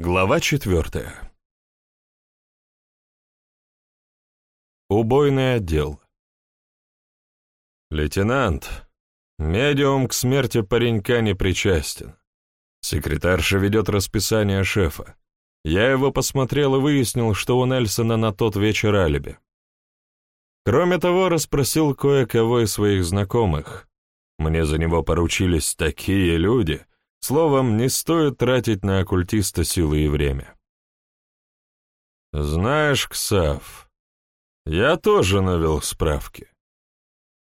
Глава четвертая. Убойный отдел. Лейтенант, медиум к смерти паренька не причастен. Секретарша ведет расписание шефа. Я его посмотрел и выяснил, что у Нельсона на тот вечер алиби. Кроме того, расспросил кое-кого из своих знакомых. Мне за него поручились такие люди — Словом, не стоит тратить на оккультиста силы и время. Знаешь, Ксав, я тоже навел справки.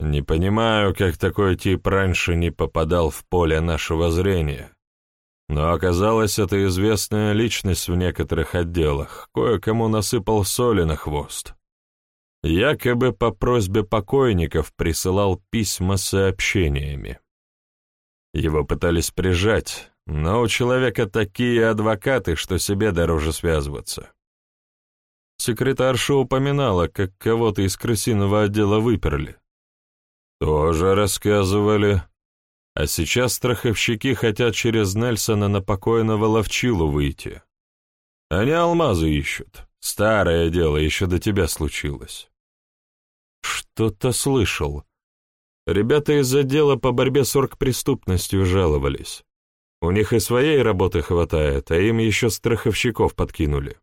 Не понимаю, как такой тип раньше не попадал в поле нашего зрения. Но оказалось, это известная личность в некоторых отделах, кое-кому насыпал соли на хвост. Якобы по просьбе покойников присылал письма с сообщениями. Его пытались прижать, но у человека такие адвокаты, что себе дороже связываться. Секретарша упоминала, как кого-то из крысиного отдела выперли. Тоже рассказывали. А сейчас страховщики хотят через Нельсона на покойного ловчилу выйти. Они алмазы ищут. Старое дело еще до тебя случилось. Что-то слышал. Ребята из отдела по борьбе с оргпреступностью жаловались. У них и своей работы хватает, а им еще страховщиков подкинули.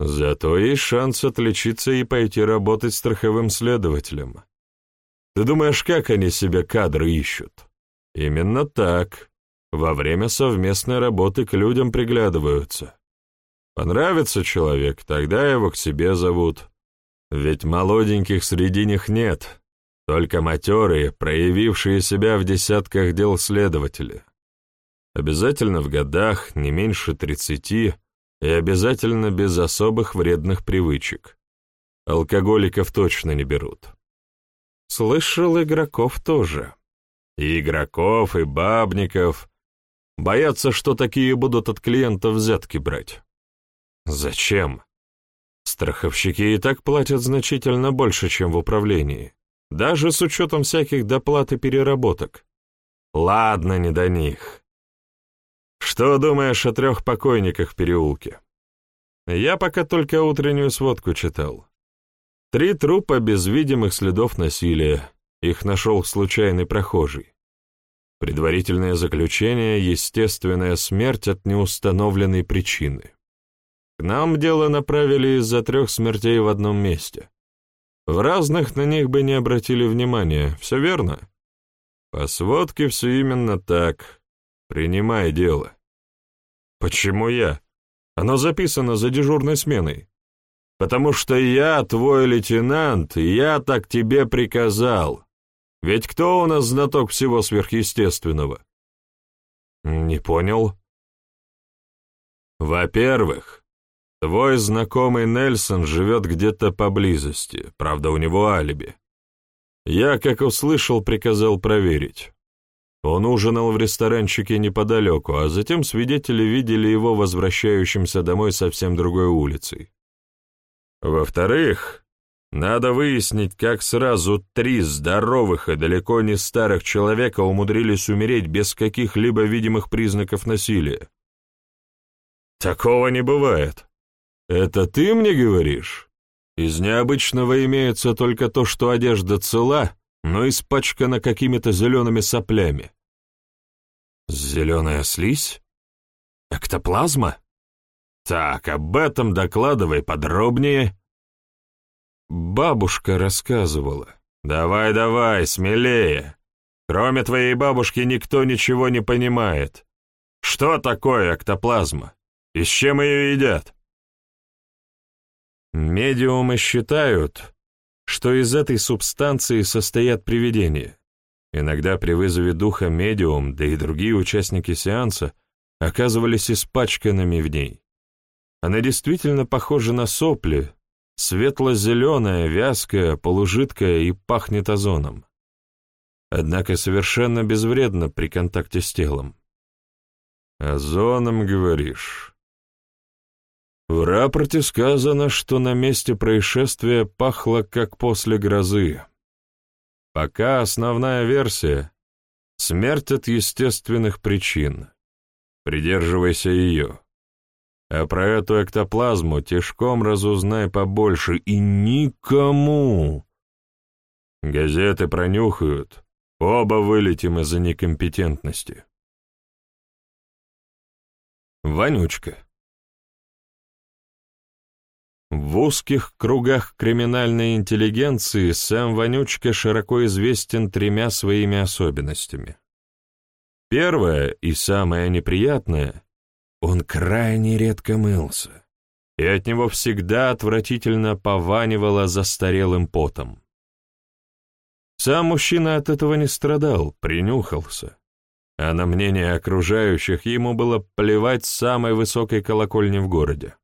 Зато есть шанс отличиться и пойти работать страховым следователем. Ты думаешь, как они себе кадры ищут? Именно так. Во время совместной работы к людям приглядываются. Понравится человек, тогда его к себе зовут. Ведь молоденьких среди них нет, только матерые, проявившие себя в десятках дел следователи. Обязательно в годах, не меньше тридцати, и обязательно без особых вредных привычек. Алкоголиков точно не берут. Слышал, игроков тоже. И игроков, и бабников. Боятся, что такие будут от клиентов взятки брать. Зачем? Страховщики и так платят значительно больше, чем в управлении даже с учетом всяких доплат и переработок. Ладно, не до них. Что думаешь о трех покойниках в переулке? Я пока только утреннюю сводку читал. Три трупа без видимых следов насилия. Их нашел случайный прохожий. Предварительное заключение — естественная смерть от неустановленной причины. К нам дело направили из-за трех смертей в одном месте. В разных на них бы не обратили внимания, все верно? По сводке все именно так. Принимай дело. Почему я? Оно записано за дежурной сменой. Потому что я твой лейтенант, и я так тебе приказал. Ведь кто у нас знаток всего сверхъестественного? Не понял. Во-первых, Твой знакомый Нельсон живет где-то поблизости, правда, у него алиби. Я, как услышал, приказал проверить. Он ужинал в ресторанчике неподалеку, а затем свидетели видели его возвращающимся домой совсем другой улицей. Во-вторых, надо выяснить, как сразу три здоровых и далеко не старых человека умудрились умереть без каких-либо видимых признаков насилия. Такого не бывает. «Это ты мне говоришь? Из необычного имеется только то, что одежда цела, но испачкана какими-то зелеными соплями». «Зеленая слизь? Эктоплазма? Так, об этом докладывай подробнее». Бабушка рассказывала. «Давай, давай, смелее. Кроме твоей бабушки никто ничего не понимает. Что такое эктоплазма? И с чем ее едят?» Медиумы считают, что из этой субстанции состоят привидения. Иногда при вызове духа медиум, да и другие участники сеанса, оказывались испачканными в ней. Она действительно похожа на сопли, светло-зеленая, вязкая, полужидкая и пахнет озоном. Однако совершенно безвредна при контакте с телом. «Озоном, говоришь?» В рапорте сказано, что на месте происшествия пахло как после грозы. Пока основная версия — смерть от естественных причин. Придерживайся ее. А про эту эктоплазму тишком разузнай побольше и никому. Газеты пронюхают, оба вылетим из-за некомпетентности. Вонючка. В узких кругах криминальной интеллигенции Сэм Вонючка широко известен тремя своими особенностями. Первое и самое неприятное — он крайне редко мылся, и от него всегда отвратительно пованивало застарелым потом. Сам мужчина от этого не страдал, принюхался, а на мнение окружающих ему было плевать с самой высокой колокольни в городе.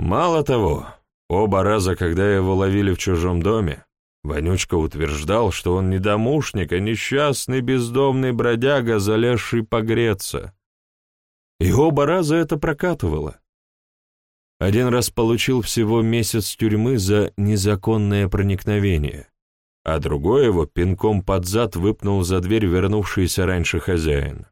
Мало того, оба раза, когда его ловили в чужом доме, Вонючка утверждал, что он не домушник, а несчастный бездомный бродяга, залезший погреться. И оба раза это прокатывало. Один раз получил всего месяц тюрьмы за незаконное проникновение, а другой его пинком под зад выпнул за дверь вернувшийся раньше хозяин.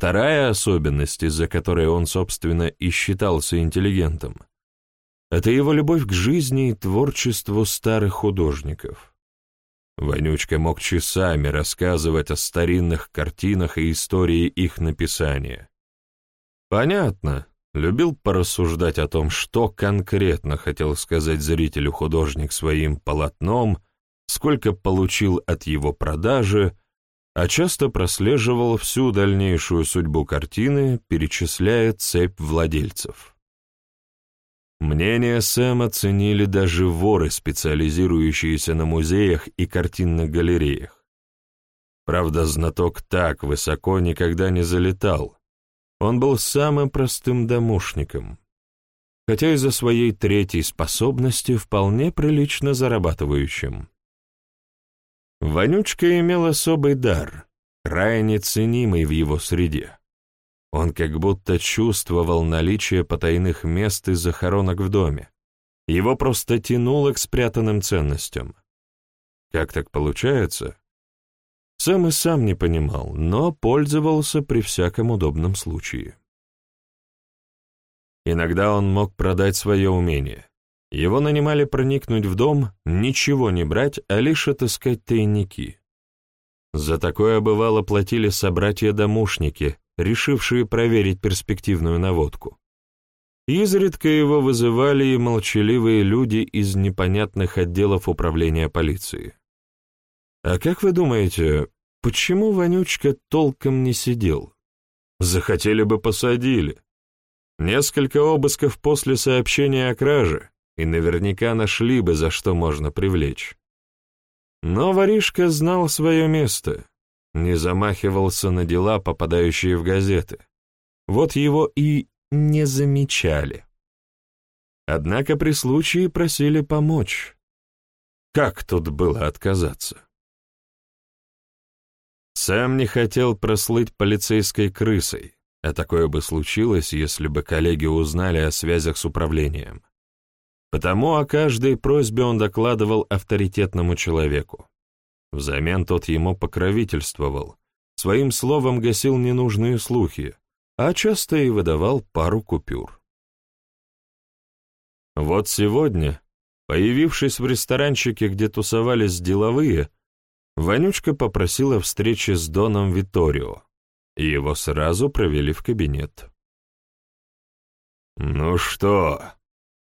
Вторая особенность, из-за которой он, собственно, и считался интеллигентом, это его любовь к жизни и творчеству старых художников. Вонючка мог часами рассказывать о старинных картинах и истории их написания. Понятно, любил порассуждать о том, что конкретно хотел сказать зрителю художник своим полотном, сколько получил от его продажи, а часто прослеживал всю дальнейшую судьбу картины, перечисляя цепь владельцев. Мнение Сэма ценили даже воры, специализирующиеся на музеях и картинных галереях. Правда, знаток так высоко никогда не залетал. Он был самым простым домушником, хотя из-за своей третьей способности вполне прилично зарабатывающим. Вонючка имел особый дар, крайне ценимый в его среде. Он как будто чувствовал наличие потайных мест и захоронок в доме. Его просто тянуло к спрятанным ценностям. Как так получается? Сам и сам не понимал, но пользовался при всяком удобном случае. Иногда он мог продать свое умение. Его нанимали проникнуть в дом, ничего не брать, а лишь отыскать тайники. За такое бывало платили собратья-домушники, решившие проверить перспективную наводку. Изредка его вызывали и молчаливые люди из непонятных отделов управления полиции. А как вы думаете, почему Вонючка толком не сидел? Захотели бы посадили. Несколько обысков после сообщения о краже, и наверняка нашли бы, за что можно привлечь. Но воришка знал свое место, не замахивался на дела, попадающие в газеты. Вот его и не замечали. Однако при случае просили помочь. Как тут было отказаться? Сам не хотел прослыть полицейской крысой, а такое бы случилось, если бы коллеги узнали о связях с управлением. Потому о каждой просьбе он докладывал авторитетному человеку. Взамен тот ему покровительствовал, своим словом гасил ненужные слухи, а часто и выдавал пару купюр. Вот сегодня, появившись в ресторанчике, где тусовались деловые, Вонючка попросила встречи с Доном Виторио, и его сразу провели в кабинет. «Ну что,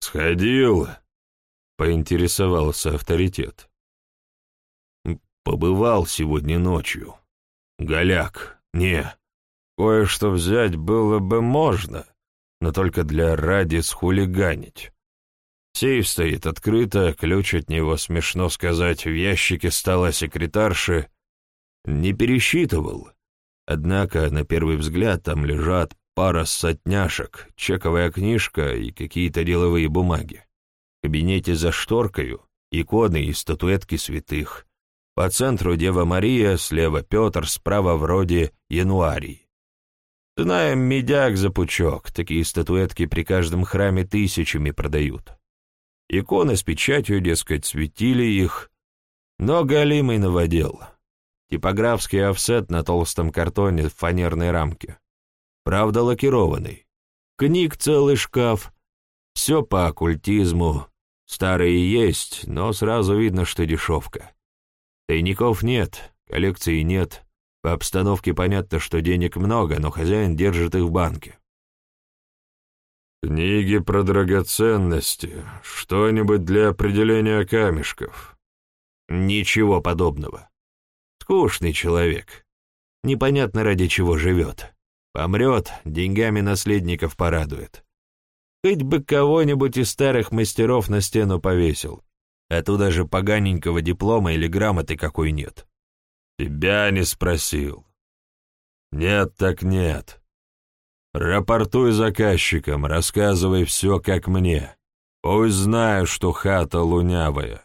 «Сходил?» — поинтересовался авторитет. «Побывал сегодня ночью. Голяк, не. Кое-что взять было бы можно, но только для ради схулиганить. Сейф стоит открыто, ключ от него, смешно сказать, в ящике стола секретарши. Не пересчитывал. Однако, на первый взгляд, там лежат пара сотняшек, чековая книжка и какие-то деловые бумаги. В кабинете за шторкою иконы и статуэтки святых. По центру Дева Мария, слева Петр, справа вроде Януарий. Знаем, медяк за пучок, такие статуэтки при каждом храме тысячами продают. Иконы с печатью, дескать, светили их, но галимый наводил. Типографский офсет на толстом картоне в фанерной рамке. Правда лакированный. Книг целый шкаф, все по оккультизму. Старые есть, но сразу видно, что дешевка. Тайников нет, коллекции нет. По обстановке понятно, что денег много, но хозяин держит их в банке. «Книги про драгоценности, что-нибудь для определения камешков». «Ничего подобного. Скучный человек. Непонятно, ради чего живет. Помрет, деньгами наследников порадует. Хоть бы кого-нибудь из старых мастеров на стену повесил. А то даже поганенького диплома или грамоты какой нет». «Тебя не спросил». «Нет так нет. Рапортуй заказчикам, рассказывай все, как мне. Пусть знаю, что хата лунявая.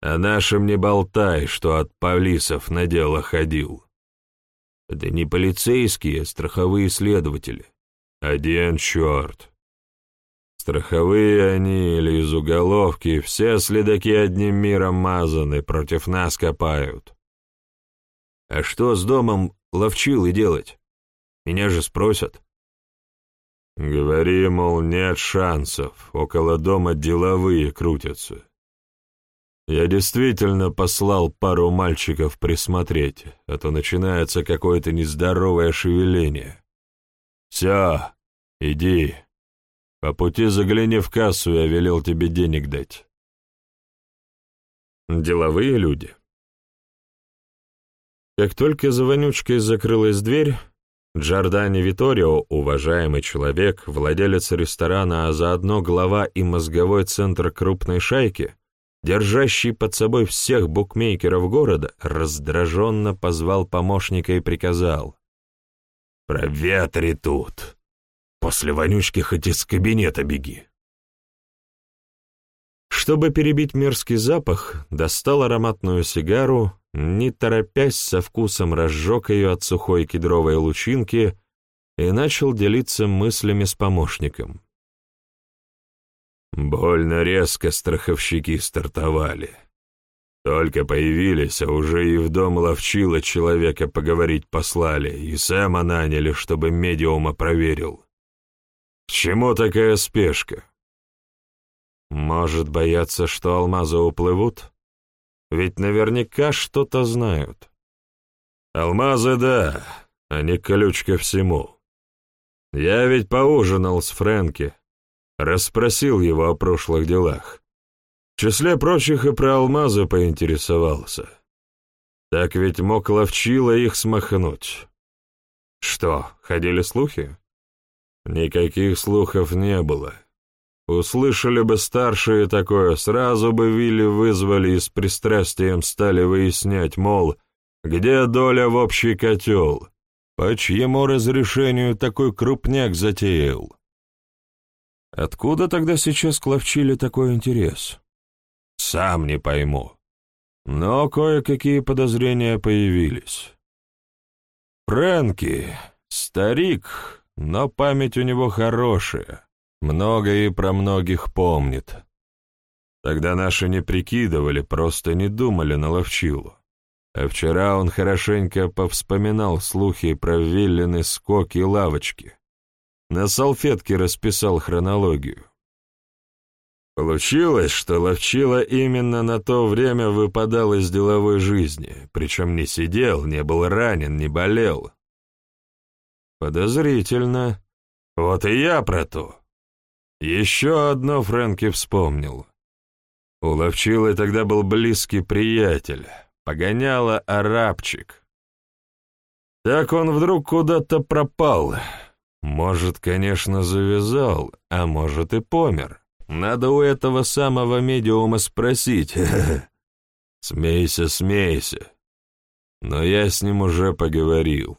А нашим не болтай, что от полисов на дело ходил. Это не полицейские, а страховые следователи. Один черт. Страховые они или из уголовки, все следаки одним миром мазаны, против нас копают. А что с домом ловчилы делать? Меня же спросят. Говори, мол, нет шансов, около дома деловые крутятся. Я действительно послал пару мальчиков присмотреть, а то начинается какое-то нездоровое шевеление. Все, иди. По пути загляни в кассу, я велел тебе денег дать. Деловые люди. Как только за вонючкой закрылась дверь, Джордани Виторио, уважаемый человек, владелец ресторана, а заодно глава и мозговой центр крупной шайки, держащий под собой всех букмекеров города, раздраженно позвал помощника и приказал. «Проветри тут. После вонючки хоть из кабинета беги». Чтобы перебить мерзкий запах, достал ароматную сигару, не торопясь со вкусом разжег ее от сухой кедровой лучинки и начал делиться мыслями с помощником. Больно резко страховщики стартовали. Только появились, а уже и в дом ловчила человека поговорить послали, и Сэма наняли, чтобы медиума проверил. К чему такая спешка? Может, бояться, что алмазы уплывут? Ведь наверняка что-то знают. Алмазы — да, а не ключ ко всему. Я ведь поужинал с Фрэнки, расспросил его о прошлых делах. В числе прочих и про алмазы поинтересовался. Так ведь мог ловчило их смахнуть. Что, ходили слухи? Никаких слухов не было. Услышали бы старшие такое, сразу бы Вилли вызвали и с пристрастием стали выяснять, мол, где доля в общий котел, по чьему разрешению такой крупняк затеял. Откуда тогда сейчас кловчили такой интерес? Сам не пойму. Но кое-какие подозрения появились. Фрэнки, старик, но память у него хорошая. Многое про многих помнит. Тогда наши не прикидывали, просто не думали на ловчилу. А вчера он хорошенько повспоминал слухи про виллины скоки и лавочки. На салфетке расписал хронологию. Получилось, что ловчила именно на то время выпадал из деловой жизни, причем не сидел, не был ранен, не болел. Подозрительно. Вот и я про то. Еще одно Фрэнки вспомнил. У Ловчилы тогда был близкий приятель, погоняла арабчик. Так он вдруг куда-то пропал. Может, конечно, завязал, а может и помер. Надо у этого самого медиума спросить. Смейся, смейся. Но я с ним уже поговорил.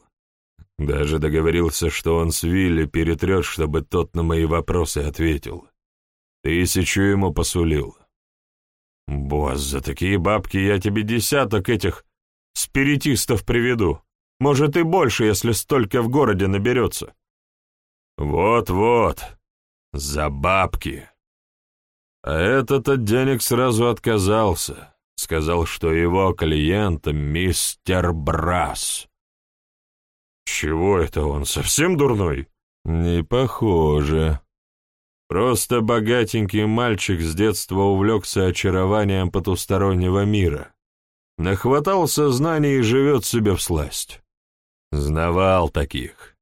Даже договорился, что он с Вилли перетрет, чтобы тот на мои вопросы ответил. Тысячу ему посулил. Босс, за такие бабки я тебе десяток этих спиритистов приведу. Может и больше, если столько в городе наберется. Вот-вот, за бабки. А этот от денег сразу отказался. Сказал, что его клиентом мистер Брас. Чего это он, совсем дурной? Не похоже. Просто богатенький мальчик с детства увлекся очарованием потустороннего мира. Нахватался знаний и живет себе всласть. Знавал таких.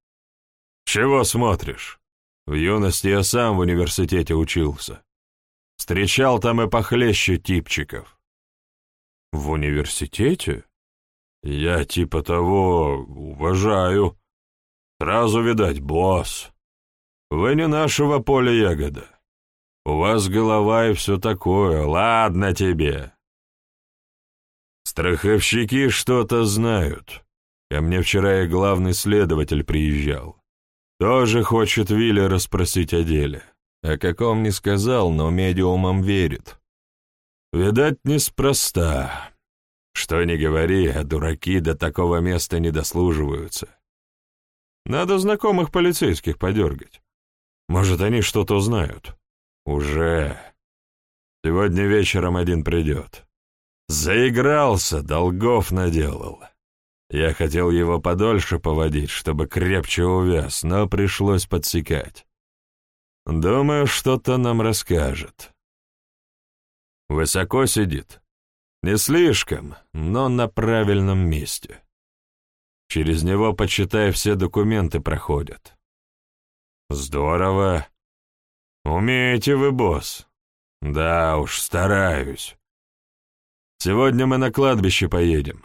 Чего смотришь? В юности я сам в университете учился. Встречал там и похлеще типчиков. В университете? Я типа того уважаю. Сразу видать, босс. Вы не нашего поля ягода. У вас голова и все такое. Ладно тебе. Страховщики что-то знают. Ко мне вчера и главный следователь приезжал. Тоже хочет Вилли расспросить о деле. О каком не сказал, но медиумам верит. Видать, неспроста. Что ни говори, а дураки до такого места не дослуживаются. Надо знакомых полицейских подергать. Может, они что-то знают. Уже. Сегодня вечером один придет. Заигрался, долгов наделал. Я хотел его подольше поводить, чтобы крепче увяз, но пришлось подсекать. Думаю, что-то нам расскажет. Высоко сидит. Не слишком, но на правильном месте. Через него, почитай, все документы проходят. Здорово. Умеете вы, босс? Да уж, стараюсь. Сегодня мы на кладбище поедем.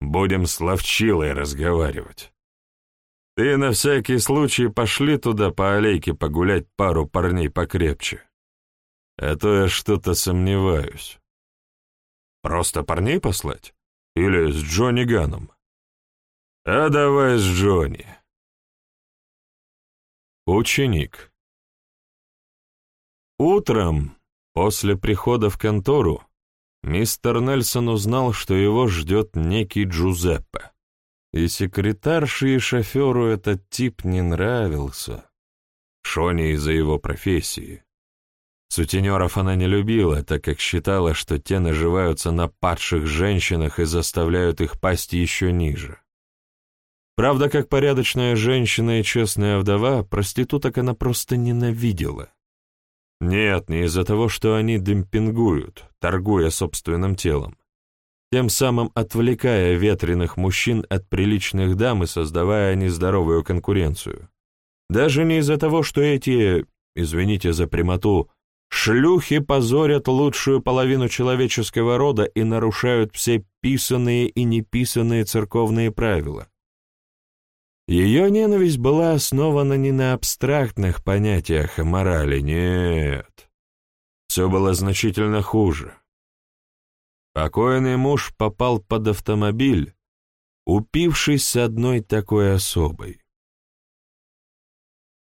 Будем с Ловчилой разговаривать. Ты на всякий случай пошли туда по аллейке погулять пару парней покрепче. А то я что-то сомневаюсь. Просто парней послать? Или с Джонни Ганом? А давай с Джонни. Ученик. Утром, после прихода в контору, мистер Нельсон узнал, что его ждет некий Джузеппе. И секретарше и шоферу этот тип не нравился. Шоне из-за его профессии. Сутенеров она не любила, так как считала, что те наживаются на падших женщинах и заставляют их пасть еще ниже. Правда, как порядочная женщина и честная вдова, проституток она просто ненавидела. Нет, не из-за того, что они демпингуют, торгуя собственным телом, тем самым отвлекая ветреных мужчин от приличных дам и создавая нездоровую конкуренцию. Даже не из-за того, что эти, извините за прямоту, Шлюхи позорят лучшую половину человеческого рода и нарушают все писанные и неписанные церковные правила. Ее ненависть была основана не на абстрактных понятиях о морали, нет. Все было значительно хуже. Покойный муж попал под автомобиль, упившись с одной такой особой.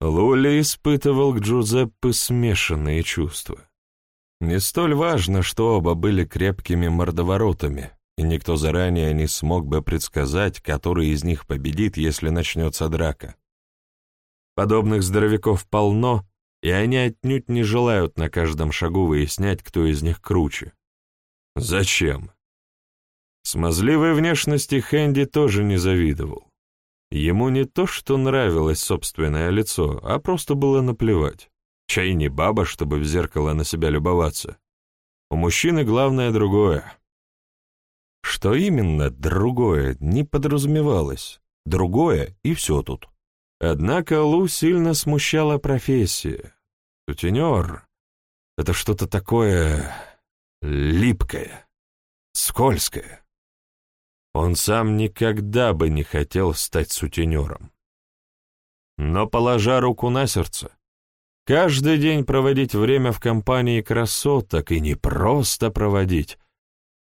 Лули испытывал к Джузеппе смешанные чувства. Не столь важно, что оба были крепкими мордоворотами, и никто заранее не смог бы предсказать, который из них победит, если начнется драка. Подобных здоровяков полно, и они отнюдь не желают на каждом шагу выяснять, кто из них круче. Зачем? Смазливой внешности Хэнди тоже не завидовал. Ему не то, что нравилось собственное лицо, а просто было наплевать. Чай не баба, чтобы в зеркало на себя любоваться. У мужчины главное другое. Что именно другое, не подразумевалось. Другое, и все тут. Однако Лу сильно смущала профессия. Сутенер — это что-то такое липкое, скользкое. Он сам никогда бы не хотел стать сутенером. Но, положа руку на сердце, каждый день проводить время в компании красоток и не просто проводить,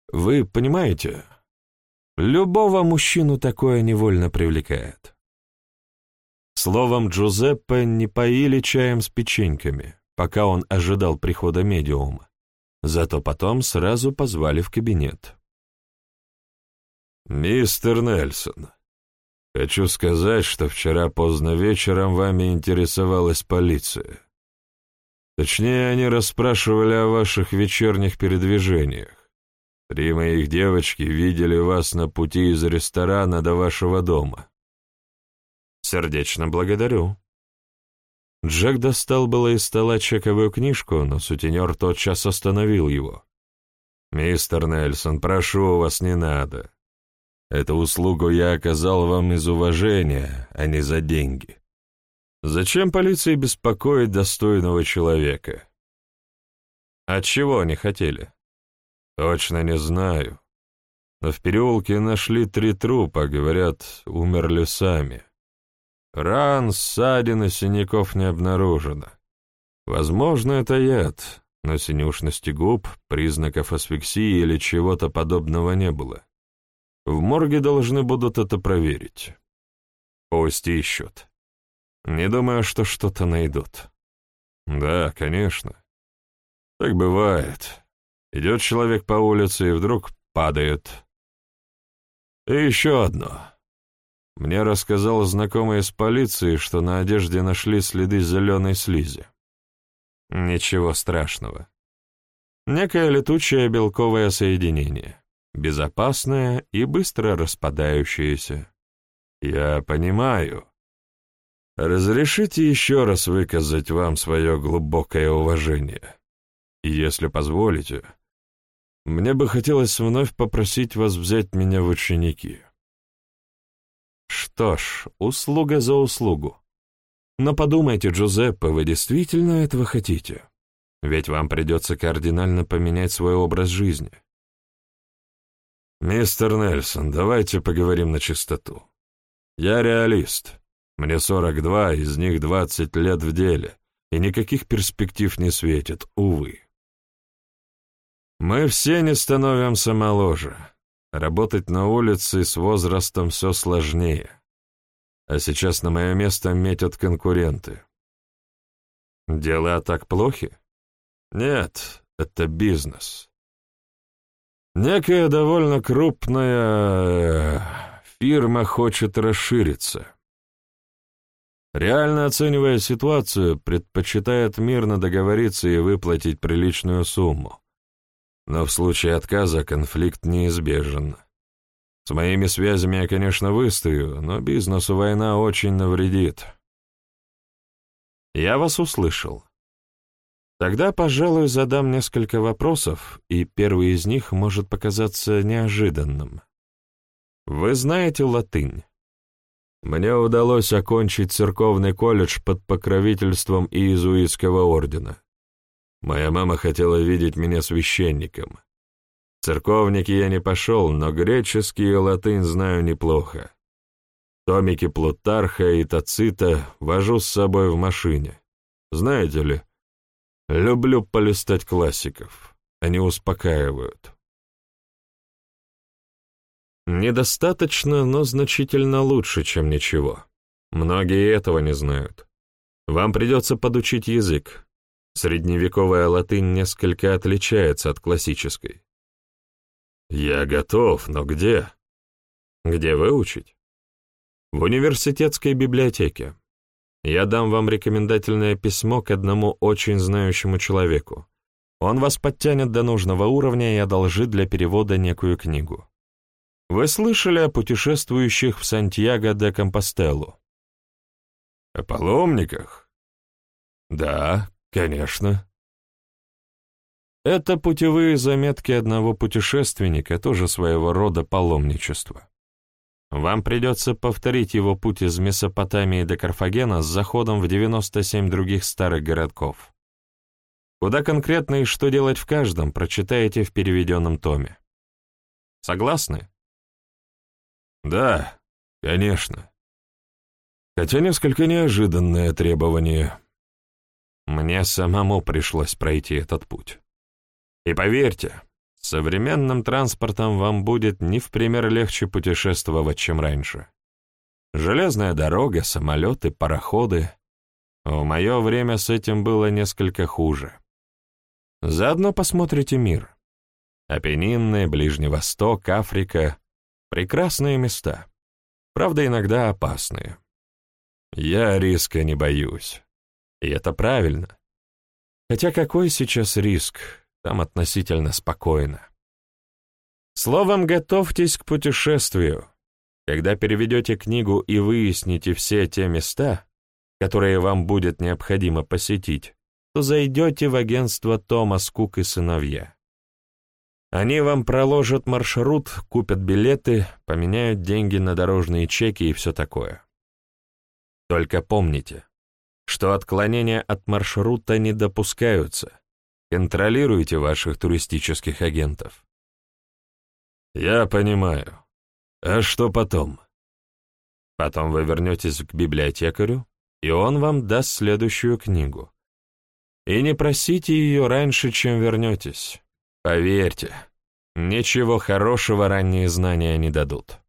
вы понимаете, любого мужчину такое невольно привлекает. Словом, Джузеппе не поили чаем с печеньками, пока он ожидал прихода медиума, зато потом сразу позвали в кабинет. «Мистер Нельсон, хочу сказать, что вчера поздно вечером вами интересовалась полиция. Точнее, они расспрашивали о ваших вечерних передвижениях. Три моих девочки видели вас на пути из ресторана до вашего дома. Сердечно благодарю. Джек достал было из стола чековую книжку, но сутенер тотчас остановил его. «Мистер Нельсон, прошу вас, не надо. Эту услугу я оказал вам из уважения, а не за деньги. Зачем полиции беспокоить достойного человека?» «А чего они хотели?» «Точно не знаю. Но в переулке нашли три трупа, говорят, умерли сами. Ран, ссадин и синяков не обнаружено. Возможно, это яд, но синюшности губ, признаков асфиксии или чего-то подобного не было. В морге должны будут это проверить. Пусть ищут. Не думаю, что что-то найдут. Да, конечно. Так бывает. Идет человек по улице и вдруг падает. И еще одно. Мне рассказал знакомый из полиции, что на одежде нашли следы зеленой слизи. Ничего страшного. Некое летучее белковое соединение, безопасное и быстро распадающееся. Я понимаю. Разрешите еще раз выказать вам свое глубокое уважение. Если позволите, мне бы хотелось вновь попросить вас взять меня в ученики. Что ж, услуга за услугу. Но подумайте, Джузеппе, вы действительно этого хотите? Ведь вам придется кардинально поменять свой образ жизни. Мистер Нельсон, давайте поговорим на чистоту. Я реалист. Мне 42, из них 20 лет в деле, и никаких перспектив не светит, увы. Мы все не становимся моложе. Работать на улице с возрастом все сложнее. А сейчас на мое место метят конкуренты. Дела так плохи? Нет, это бизнес. Некая довольно крупная э, фирма хочет расшириться. Реально оценивая ситуацию, предпочитает мирно договориться и выплатить приличную сумму. Но в случае отказа конфликт неизбежен. С моими связями я, конечно, выстою, но бизнесу война очень навредит. Я вас услышал. Тогда, пожалуй, задам несколько вопросов, и первый из них может показаться неожиданным. Вы знаете латынь? Мне удалось окончить церковный колледж под покровительством иезуитского ордена. Моя мама хотела видеть меня священником. церковники я не пошел, но греческий и латынь знаю неплохо. Томики Плутарха и Тацита вожу с собой в машине. Знаете ли, люблю полистать классиков. Они успокаивают. Недостаточно, но значительно лучше, чем ничего. Многие этого не знают. Вам придется подучить язык. Средневековая латынь несколько отличается от классической. Я готов, но где? Где выучить? В университетской библиотеке. Я дам вам рекомендательное письмо к одному очень знающему человеку. Он вас подтянет до нужного уровня и одолжит для перевода некую книгу. Вы слышали о путешествующих в Сантьяго де Компостеллу? О паломниках? Да, Конечно. Это путевые заметки одного путешественника, тоже своего рода паломничество. Вам придется повторить его путь из Месопотамии до Карфагена с заходом в 97 других старых городков. Куда конкретно и что делать в каждом, прочитаете в переведенном томе. Согласны? Да, конечно. Хотя несколько неожиданное требование. Мне самому пришлось пройти этот путь. И поверьте, современным транспортом вам будет не в пример легче путешествовать, чем раньше. Железная дорога, самолеты, пароходы. В мое время с этим было несколько хуже. Заодно посмотрите мир. Апеннины, Ближний Восток, Африка — прекрасные места. Правда, иногда опасные. Я риска не боюсь. И это правильно. Хотя какой сейчас риск? Там относительно спокойно. Словом, готовьтесь к путешествию. Когда переведете книгу и выясните все те места, которые вам будет необходимо посетить, то зайдете в агентство Томас Кук и сыновья. Они вам проложат маршрут, купят билеты, поменяют деньги на дорожные чеки и все такое. Только помните, что отклонения от маршрута не допускаются. Контролируйте ваших туристических агентов. Я понимаю. А что потом? Потом вы вернетесь к библиотекарю, и он вам даст следующую книгу. И не просите ее раньше, чем вернетесь. Поверьте, ничего хорошего ранние знания не дадут.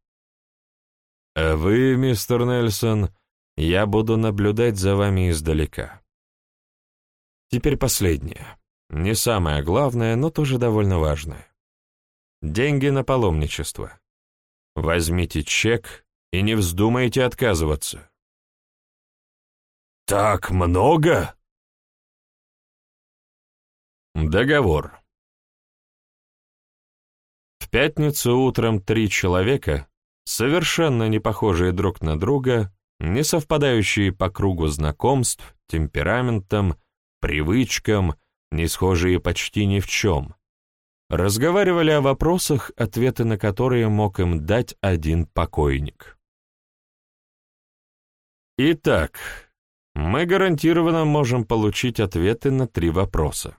А вы, мистер Нельсон, я буду наблюдать за вами издалека. Теперь последнее. Не самое главное, но тоже довольно важное. Деньги на паломничество. Возьмите чек и не вздумайте отказываться. «Так много?» Договор. В пятницу утром три человека, совершенно не похожие друг на друга, не совпадающие по кругу знакомств, темпераментам, привычкам, не схожие почти ни в чем, разговаривали о вопросах, ответы на которые мог им дать один покойник. Итак, мы гарантированно можем получить ответы на три вопроса.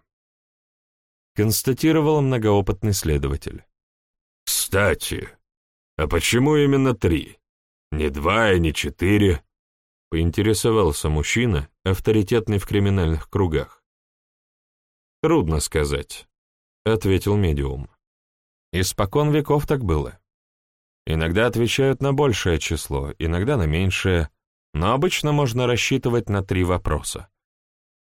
Констатировал многоопытный следователь. «Кстати, а почему именно три? Не два и не четыре?» — поинтересовался мужчина, авторитетный в криминальных кругах. «Трудно сказать», — ответил медиум. «Испокон веков так было. Иногда отвечают на большее число, иногда на меньшее, но обычно можно рассчитывать на три вопроса.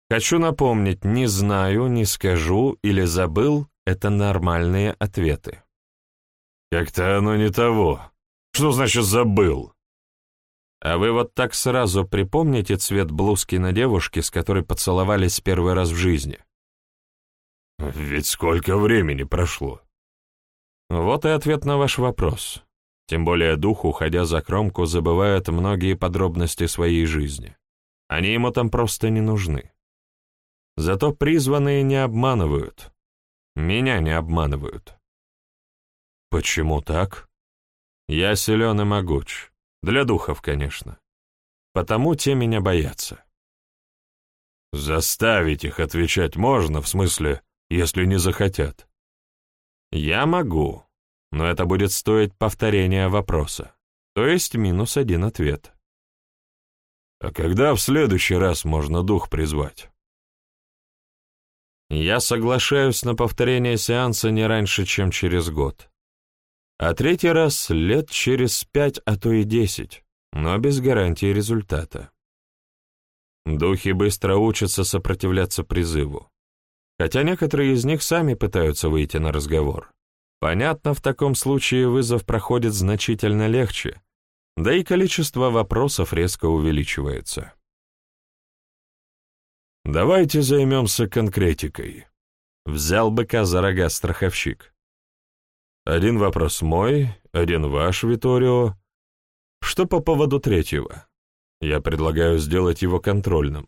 Хочу напомнить, не знаю, не скажу или забыл — это нормальные ответы. Как-то оно не того. Что значит «забыл»? А вы вот так сразу припомните цвет блузки на девушке, с которой поцеловались первый раз в жизни? Ведь сколько времени прошло? Вот и ответ на ваш вопрос. Тем более дух, уходя за кромку, забывает многие подробности своей жизни. Они ему там просто не нужны. Зато призванные не обманывают. Меня не обманывают. Почему так? Я силен и могуч. Для духов, конечно. Потому те меня боятся. Заставить их отвечать можно, в смысле, если не захотят. Я могу, но это будет стоить повторения вопроса, то есть минус один ответ. А когда в следующий раз можно дух призвать? Я соглашаюсь на повторение сеанса не раньше, чем через год. А третий раз лет через пять, а то и десять, но без гарантии результата. Духи быстро учатся сопротивляться призыву. Хотя некоторые из них сами пытаются выйти на разговор. Понятно, в таком случае вызов проходит значительно легче, да и количество вопросов резко увеличивается. Давайте займемся конкретикой. Взял быка за рога страховщик. Один вопрос мой, один ваш, Виторио. Что по поводу третьего? Я предлагаю сделать его контрольным.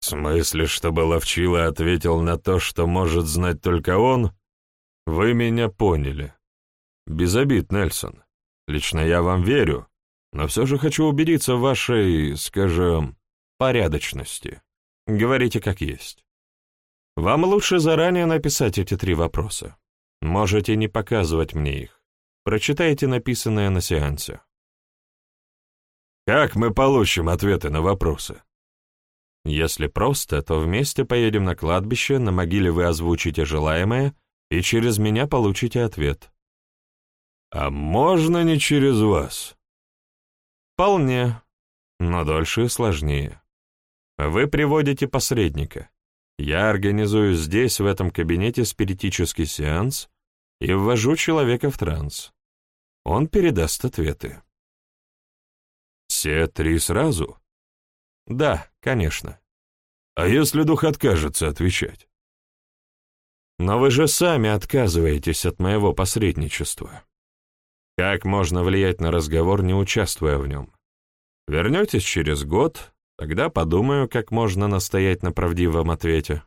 В смысле, чтобы Ловчила ответил на то, что может знать только он? Вы меня поняли. Без обид, Нельсон. Лично я вам верю, но все же хочу убедиться в вашей, скажем, порядочности. Говорите как есть. Вам лучше заранее написать эти три вопроса. Можете не показывать мне их. Прочитайте написанное на сеансе. Как мы получим ответы на вопросы? Если просто, то вместе поедем на кладбище, на могиле вы озвучите желаемое, и через меня получите ответ. А можно не через вас? Вполне, но дольше и сложнее. Вы приводите посредника. Я организую здесь, в этом кабинете, спиритический сеанс и ввожу человека в транс. Он передаст ответы. Все три сразу? Да, конечно. А если дух откажется отвечать? Но вы же сами отказываетесь от моего посредничества. Как можно влиять на разговор, не участвуя в нем? Вернетесь через год, тогда подумаю, как можно настоять на правдивом ответе.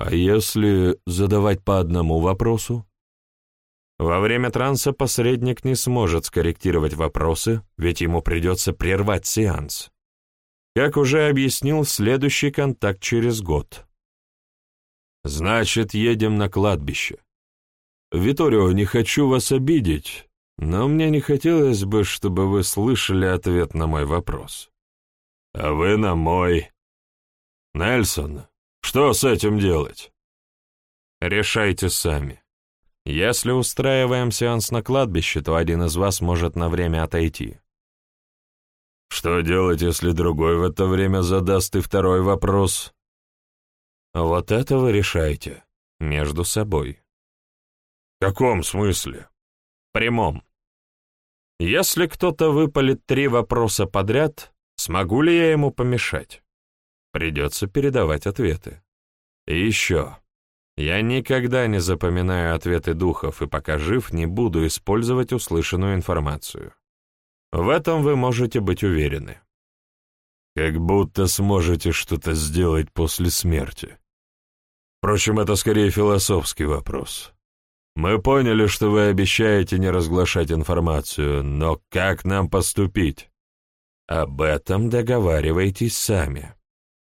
А если задавать по одному вопросу? Во время транса посредник не сможет скорректировать вопросы, ведь ему придется прервать сеанс. Как уже объяснил, следующий контакт через год. Значит, едем на кладбище. Виторио, не хочу вас обидеть, но мне не хотелось бы, чтобы вы слышали ответ на мой вопрос. А вы на мой. Нельсон, что с этим делать? Решайте сами. Если устраиваем сеанс на кладбище, то один из вас может на время отойти. Что делать, если другой в это время задаст и второй вопрос? Вот это вы решаете между собой. В каком смысле? Прямом. Если кто-то выпалит три вопроса подряд, смогу ли я ему помешать? Придется передавать ответы. И еще. Я никогда не запоминаю ответы духов и пока жив не буду использовать услышанную информацию. В этом вы можете быть уверены. Как будто сможете что-то сделать после смерти. Впрочем, это скорее философский вопрос. Мы поняли, что вы обещаете не разглашать информацию, но как нам поступить? Об этом договаривайтесь сами.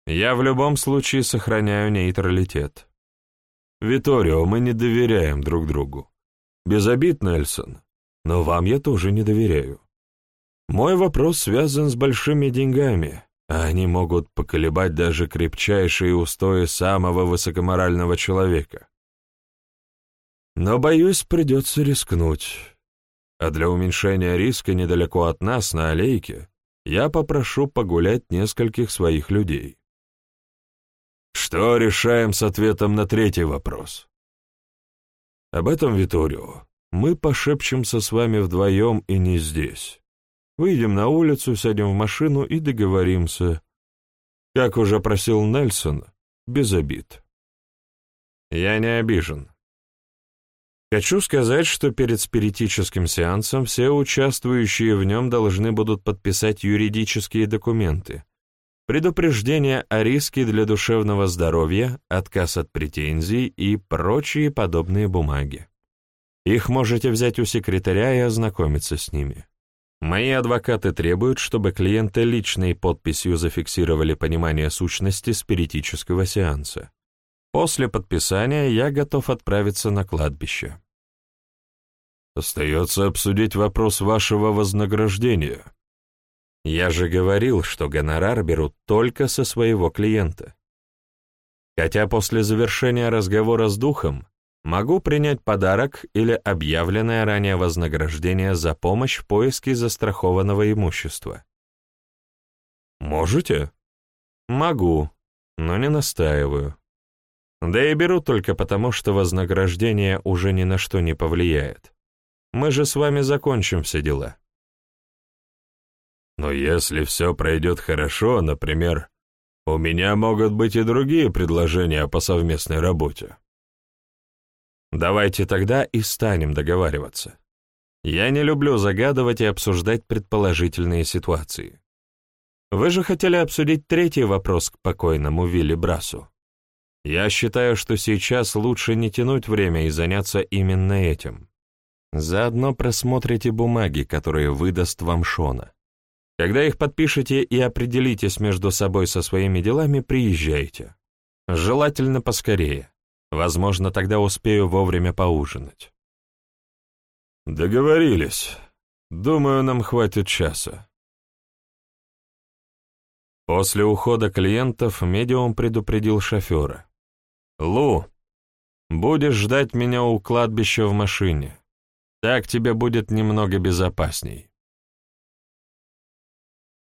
Я в любом случае сохраняю нейтралитет. Виторио, мы не доверяем друг другу. Без обид, Нельсон, но вам я тоже не доверяю. Мой вопрос связан с большими деньгами, а они могут поколебать даже крепчайшие устои самого высокоморального человека. Но, боюсь, придется рискнуть. А для уменьшения риска недалеко от нас, на аллейке, я попрошу погулять нескольких своих людей. Что решаем с ответом на третий вопрос? Об этом, Виторио, мы пошепчемся с вами вдвоем и не здесь. Выйдем на улицу, сядем в машину и договоримся. Как уже просил Нельсон, без обид. Я не обижен. Хочу сказать, что перед спиритическим сеансом все участвующие в нем должны будут подписать юридические документы, предупреждение о риске для душевного здоровья, отказ от претензий и прочие подобные бумаги. Их можете взять у секретаря и ознакомиться с ними. Мои адвокаты требуют, чтобы клиенты личной подписью зафиксировали понимание сущности спиритического сеанса. После подписания я готов отправиться на кладбище. Остается обсудить вопрос вашего вознаграждения. Я же говорил, что гонорар берут только со своего клиента. Хотя после завершения разговора с духом Могу принять подарок или объявленное ранее вознаграждение за помощь в поиске застрахованного имущества. Можете? Могу, но не настаиваю. Да и беру только потому, что вознаграждение уже ни на что не повлияет. Мы же с вами закончим все дела. Но если все пройдет хорошо, например, у меня могут быть и другие предложения по совместной работе. Давайте тогда и станем договариваться. Я не люблю загадывать и обсуждать предположительные ситуации. Вы же хотели обсудить третий вопрос к покойному Вилли Брасу. Я считаю, что сейчас лучше не тянуть время и заняться именно этим. Заодно просмотрите бумаги, которые выдаст вам Шона. Когда их подпишете и определитесь между собой со своими делами, приезжайте. Желательно поскорее. Возможно, тогда успею вовремя поужинать. Договорились. Думаю, нам хватит часа. После ухода клиентов медиум предупредил шофера. «Лу, будешь ждать меня у кладбища в машине. Так тебе будет немного безопасней».